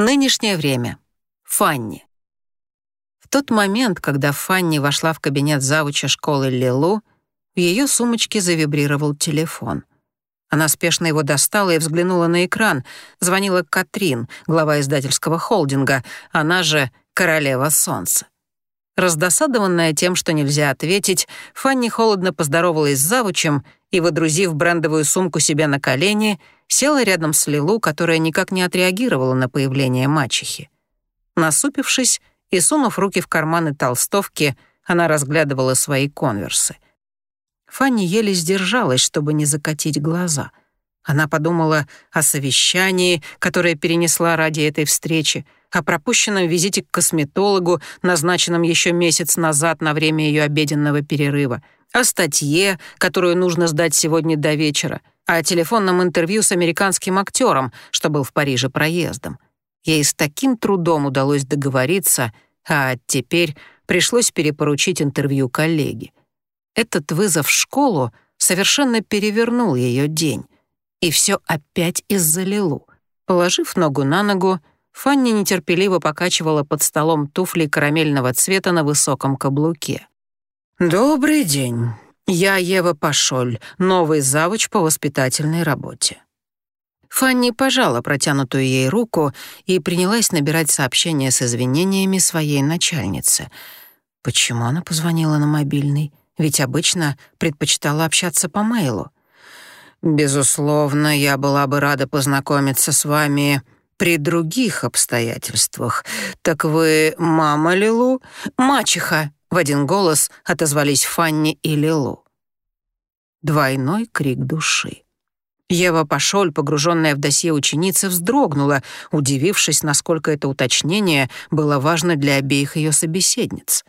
Нынешнее время. Фанни. В тот момент, когда Фанни вошла в кабинет завуча школы Лилу, в ее сумочке завибрировал телефон. Она спешно его достала и взглянула на экран. Звонила Катрин, глава издательского холдинга, она же «Королева солнца». Раздосадованная тем, что нельзя ответить, Фанни холодно поздоровалась с завучем и, выдрузив брендовую сумку себе на колени, села рядом с Лилу, которая никак не отреагировала на появление мачехи. Насупившись и сунув руки в карманы толстовки, она разглядывала свои конверсы. Фанни еле сдержалась, чтобы не закатить глаза. Она подумала о совещании, которое перенесла ради этой встречи, о пропущенном визите к косметологу, назначенном еще месяц назад на время ее обеденного перерыва, о статье, которую нужно сдать сегодня до вечера, о телефонном интервью с американским актером, что был в Париже проездом. Ей с таким трудом удалось договориться, а теперь пришлось перепоручить интервью коллеге. Этот вызов в школу совершенно перевернул ее день. И все опять из-за Лилу. Положив ногу на ногу, Фанни нетерпеливо покачивала под столом туфли карамельного цвета на высоком каблуке. «Добрый день. Я Ева Пашоль, новый завуч по воспитательной работе». Фанни пожала протянутую ей руку и принялась набирать сообщение с извинениями своей начальницы. Почему она позвонила на мобильный? Ведь обычно предпочитала общаться по мейлу. «Безусловно, я была бы рада познакомиться с вами при других обстоятельствах. Так вы мама Лилу? Мачеха!» В один голос отозвались Фанни и Лилу. Двойной крик души. Ева Пашоль, погруженная в досье ученицы, вздрогнула, удивившись, насколько это уточнение было важно для обеих ее собеседниц.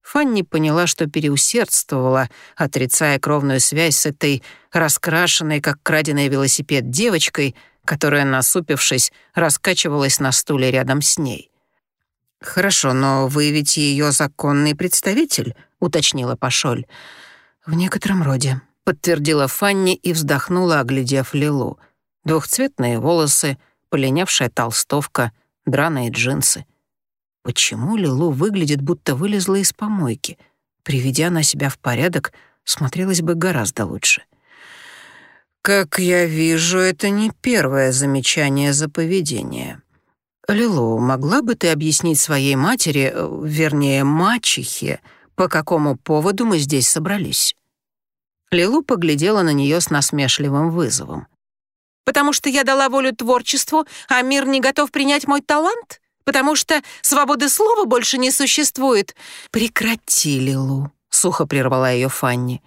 Фанни поняла, что переусердствовала, отрицая кровную связь с этой раскрашенной, как краденый велосипед, девочкой — которая, насупившись, раскачивалась на стуле рядом с ней. «Хорошо, но вы ведь ее законный представитель», — уточнила Пашоль. «В некотором роде», — подтвердила Фанни и вздохнула, оглядев Лилу. Двухцветные волосы, полинявшая толстовка, драные джинсы. Почему Лилу выглядит, будто вылезла из помойки? Приведя на себя в порядок, смотрелась бы гораздо лучше. «Как я вижу, это не первое замечание за поведение. Лилу, могла бы ты объяснить своей матери, э, вернее, мачехе, по какому поводу мы здесь собрались?» Лилу поглядела на нее с насмешливым вызовом. «Потому что я дала волю творчеству, а мир не готов принять мой талант? Потому что свободы слова больше не существует?» «Прекрати, Лилу», — сухо прервала ее Фанни.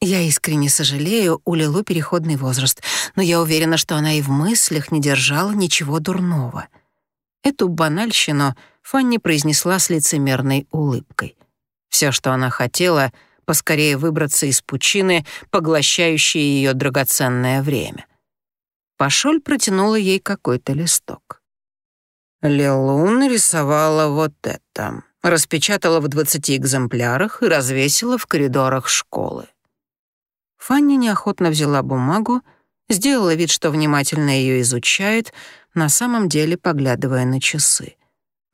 Я искренне сожалею, у Лилу переходный возраст, но я уверена, что она и в мыслях не держала ничего дурного. Эту банальщину Фанни произнесла с лицемерной улыбкой. Все, что она хотела, поскорее выбраться из пучины, поглощающей ее драгоценное время. Пашоль протянула ей какой-то листок. Лилу нарисовала вот это, распечатала в двадцати экземплярах и развесила в коридорах школы. Фанни неохотно взяла бумагу, сделала вид, что внимательно ее изучает, на самом деле поглядывая на часы.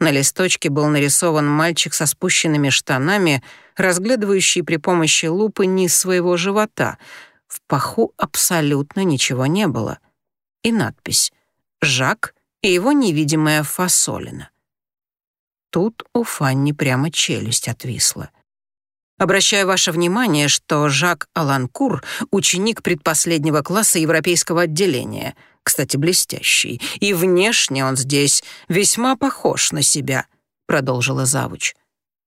На листочке был нарисован мальчик со спущенными штанами, разглядывающий при помощи лупы низ своего живота. В паху абсолютно ничего не было. И надпись «Жак и его невидимая фасолина». Тут у Фанни прямо челюсть отвисла — Обращаю ваше внимание, что Жак Аланкур — ученик предпоследнего класса европейского отделения, кстати, блестящий, и внешне он здесь весьма похож на себя», — продолжила завуч.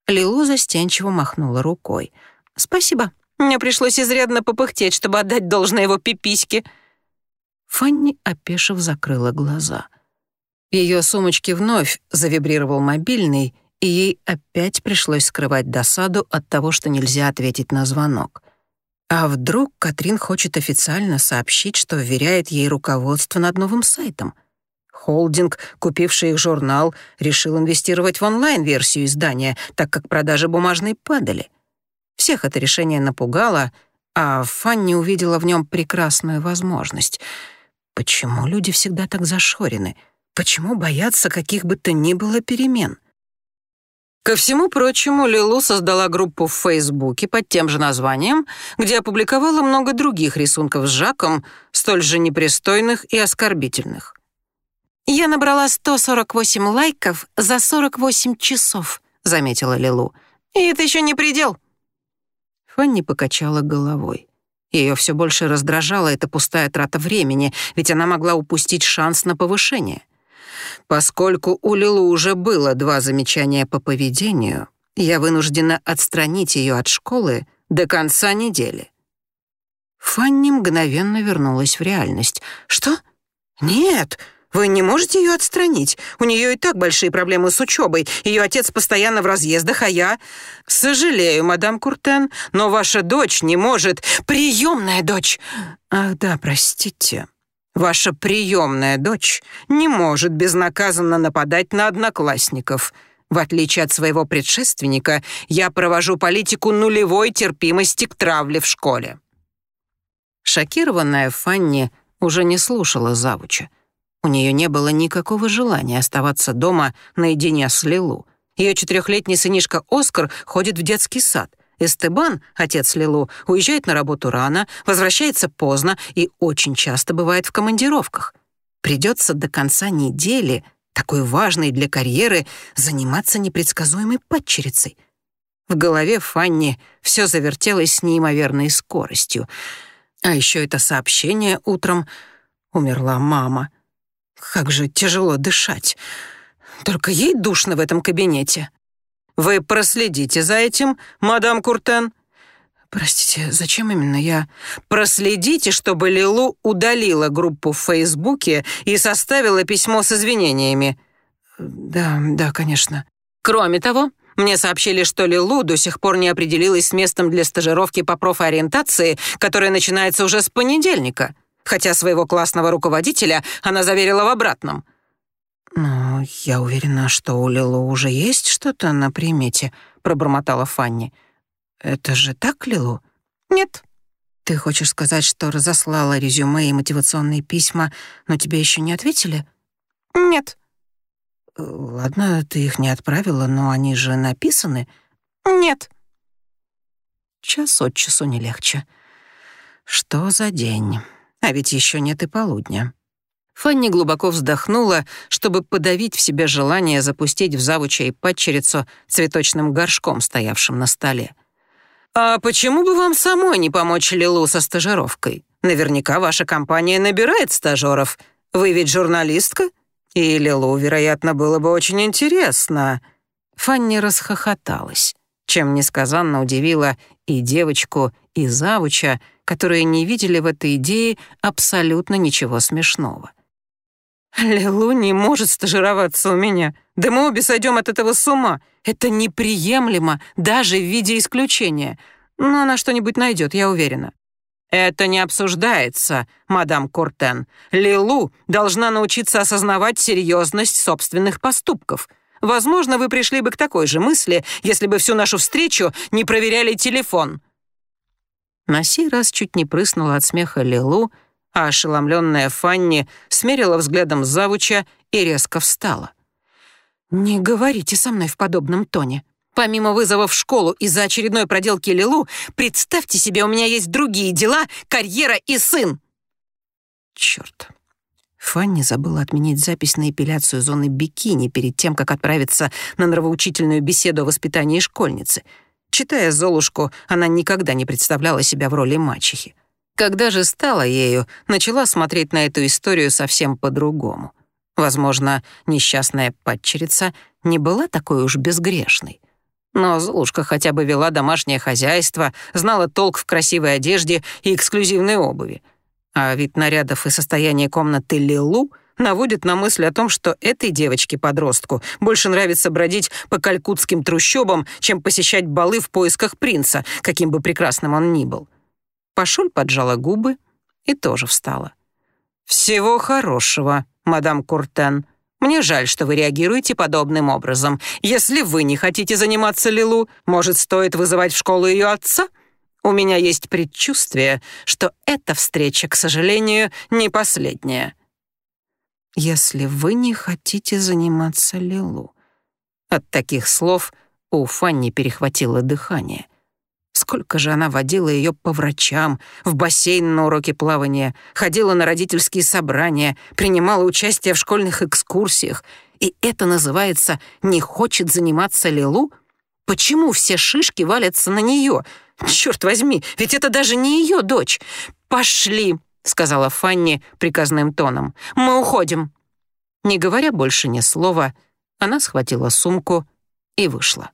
Лилу застенчиво махнула рукой. «Спасибо. Мне пришлось изрядно попыхтеть, чтобы отдать должное его пипиське». Фанни, опешив, закрыла глаза. В ее сумочке вновь завибрировал мобильный — и ей опять пришлось скрывать досаду от того, что нельзя ответить на звонок. А вдруг Катрин хочет официально сообщить, что вверяет ей руководство над новым сайтом? Холдинг, купивший их журнал, решил инвестировать в онлайн-версию издания, так как продажи бумажной падали. Всех это решение напугало, а Фанни увидела в нем прекрасную возможность. Почему люди всегда так зашорены? Почему бояться каких бы то ни было перемен? Ко всему прочему, Лилу создала группу в Фейсбуке под тем же названием, где опубликовала много других рисунков с Жаком, столь же непристойных и оскорбительных. «Я набрала 148 лайков за 48 часов», — заметила Лилу. «И это еще не предел». Фанни покачала головой. Ее все больше раздражала эта пустая трата времени, ведь она могла упустить шанс на повышение — Поскольку у Лилу уже было два замечания по поведению, я вынуждена отстранить ее от школы до конца недели. Фанни мгновенно вернулась в реальность. «Что? Нет, вы не можете ее отстранить. У нее и так большие проблемы с учебой. Ее отец постоянно в разъездах, а я... Сожалею, мадам Куртен, но ваша дочь не может... Приемная дочь! Ах да, простите. Ваша приемная дочь не может безнаказанно нападать на одноклассников. В отличие от своего предшественника, я провожу политику нулевой терпимости к травле в школе». Шокированная Фанни уже не слушала завуча. У нее не было никакого желания оставаться дома наедине с Лилу. Ее четырехлетний сынишка Оскар ходит в детский сад — Эстебан, отец Лилу, уезжает на работу рано, возвращается поздно и очень часто бывает в командировках. Придется до конца недели, такой важной для карьеры, заниматься непредсказуемой падчерицей. В голове Фанни все завертелось с неимоверной скоростью. А еще это сообщение утром «Умерла мама». Как же тяжело дышать. Только ей душно в этом кабинете. Вы проследите за этим, мадам Куртен?» «Простите, зачем именно я?» «Проследите, чтобы Лилу удалила группу в Фейсбуке и составила письмо с извинениями». «Да, да, конечно». «Кроме того, мне сообщили, что Лилу до сих пор не определилась с местом для стажировки по профориентации, которая начинается уже с понедельника, хотя своего классного руководителя она заверила в обратном». «Но я уверена, что у Лилу уже есть что-то на примете», — пробормотала Фанни. «Это же так, Лилу?» «Нет». «Ты хочешь сказать, что разослала резюме и мотивационные письма, но тебе еще не ответили?» «Нет». «Ладно, ты их не отправила, но они же написаны». «Нет». Час от часу не легче. Что за день? А ведь еще нет и полудня. Фанни глубоко вздохнула, чтобы подавить в себе желание запустить в завуча и падчерицу цветочным горшком, стоявшим на столе. «А почему бы вам самой не помочь Лилу со стажировкой? Наверняка ваша компания набирает стажеров. Вы ведь журналистка? И Лилу, вероятно, было бы очень интересно». Фанни расхохоталась, чем несказанно удивила и девочку, и завуча, которые не видели в этой идее абсолютно ничего смешного. Лилу не может стажироваться у меня. Да мы обе сойдем от этого с ума. Это неприемлемо, даже в виде исключения. Но она что-нибудь найдет, я уверена. Это не обсуждается, мадам Куртен. Лилу должна научиться осознавать серьезность собственных поступков. Возможно, вы пришли бы к такой же мысли, если бы всю нашу встречу не проверяли телефон. На сей раз чуть не прыснула от смеха Лилу, а ошеломленная Фанни смерила взглядом завуча и резко встала. «Не говорите со мной в подобном тоне. Помимо вызова в школу из-за очередной проделки Лилу, представьте себе, у меня есть другие дела, карьера и сын!» Черт. Фанни забыла отменить запись на эпиляцию зоны бикини перед тем, как отправиться на нравоучительную беседу о воспитании школьницы. Читая «Золушку», она никогда не представляла себя в роли мачехи. Когда же стала ею, начала смотреть на эту историю совсем по-другому. Возможно, несчастная падчерица не была такой уж безгрешной. Но Золушка хотя бы вела домашнее хозяйство, знала толк в красивой одежде и эксклюзивной обуви. А вид нарядов и состояние комнаты Лилу наводит на мысль о том, что этой девочке-подростку больше нравится бродить по калькутским трущобам, чем посещать балы в поисках принца, каким бы прекрасным он ни был. Пашуль поджала губы и тоже встала. «Всего хорошего, мадам Куртен. Мне жаль, что вы реагируете подобным образом. Если вы не хотите заниматься Лилу, может, стоит вызывать в школу ее отца? У меня есть предчувствие, что эта встреча, к сожалению, не последняя». если вы не хотите заниматься Лилу. От таких слов у Фанни перехватило дыхание. Сколько же она водила ее по врачам, в бассейн на уроки плавания, ходила на родительские собрания, принимала участие в школьных экскурсиях. И это называется «не хочет заниматься Лилу»? Почему все шишки валятся на нее? Черт возьми, ведь это даже не ее дочь. «Пошли», — сказала Фанни приказным тоном. «Мы уходим». Не говоря больше ни слова, она схватила сумку и вышла.